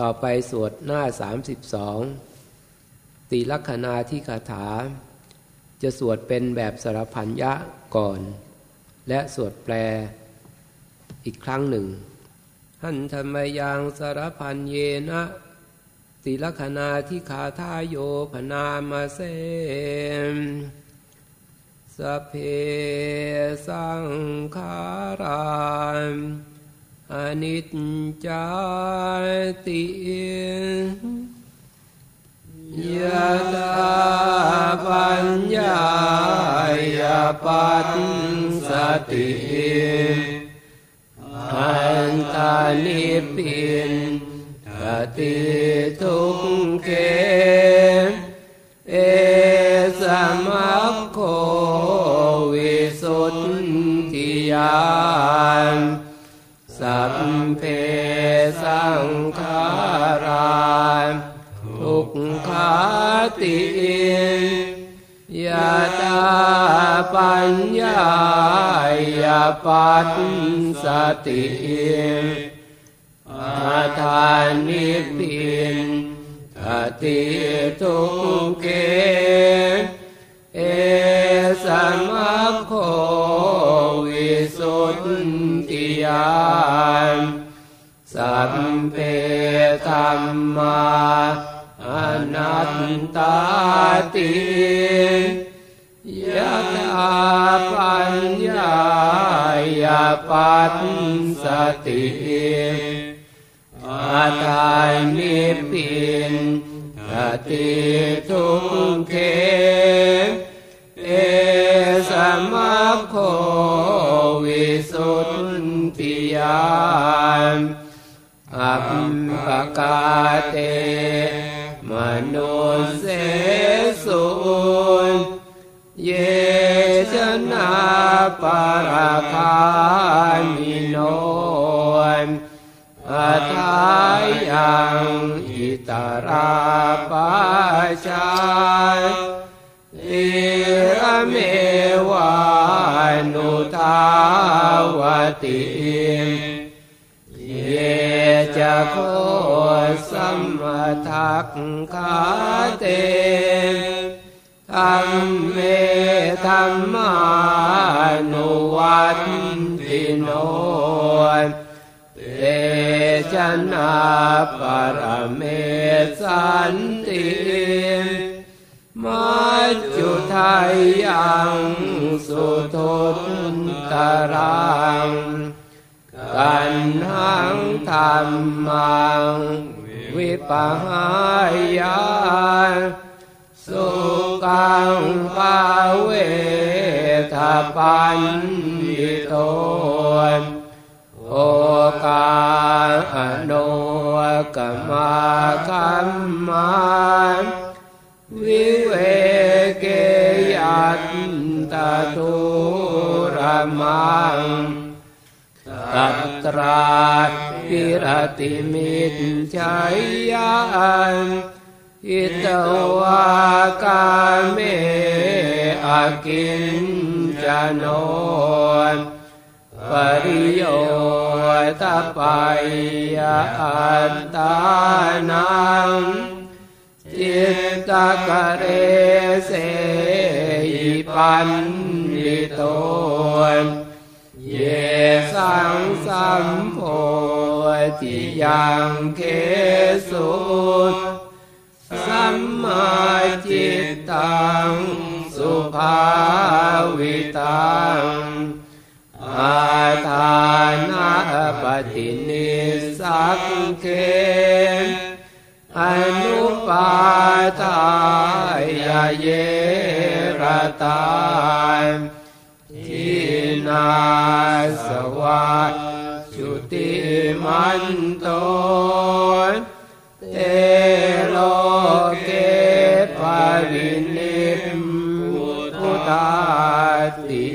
ต่อไปสวดหน้าสามสิบสองตีลักษณาที่คาถา จะสวดเป็นแบบสารพันยะก่อน และสวดแปลอีกครั้งหนึ่ง หันธรรมยังสารพันเยนะติลักนาที่ขาทาโยพนามาเซมสเพสังขาราม อนิจจติยะตาปัญ ติยาตาปัญญายาปัสสติอาทานิปินทติทุกเกเอสมัคโควิสุทธิยานสัมเพธรรมา อนัตตาติยะถาปัญญายาปัสสติอาทานนิปินทติทุกเขเอสมัคโควิสุทธิยานอัปปกาเต มนุเสสุเยชนาปาราคามิโนอัทายังอิตาราปาชาอิระเมวานุทาวติ โคสัมมาทักขาเตธรรมเมธรรมานุวัตติโนเตชนาปรเมสันติมัจจุไทยังสุทุตตรัง กันหังธรรมังวิปหายาสุกังภาเวทปันญิโตโอก ตตาทุรมังตัตราปิรติมิตชัยยันอิตวากาเมอากินจโนปริโยตปายอัตตานังจิตตะกะเรเสยปันลิโตเย สังสัมโพธิยังเคสุสัมมาจิตตังสุภาวิตังอาทานาปฏินิสักเกอนุปาทายเยรตาน นาสวะจุติมันโตเตโลเกปวินิมพุตตาติ